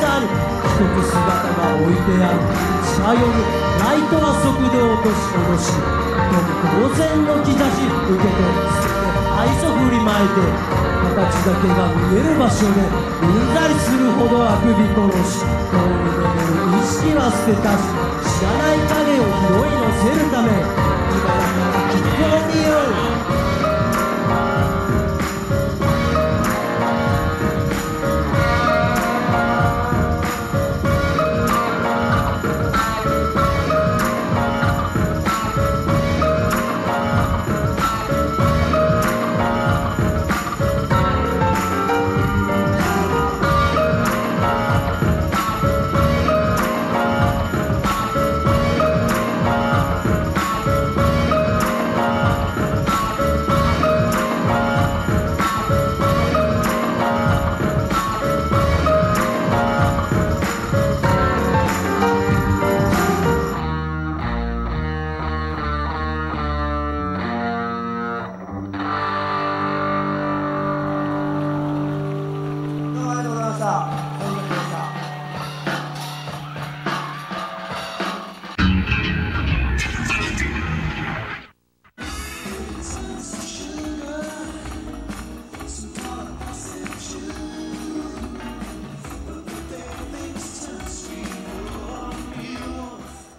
下に一つ姿が置いてある。近よるライトは速度落とし戻し当然の兆し受けて捨てて愛想振りまいて形だけが見える場所でうんざりするほどあくび殺し遠に出る意識は捨てたし知らない影を拾い乗せるため今